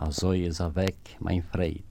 Also is er weg, mein Freit.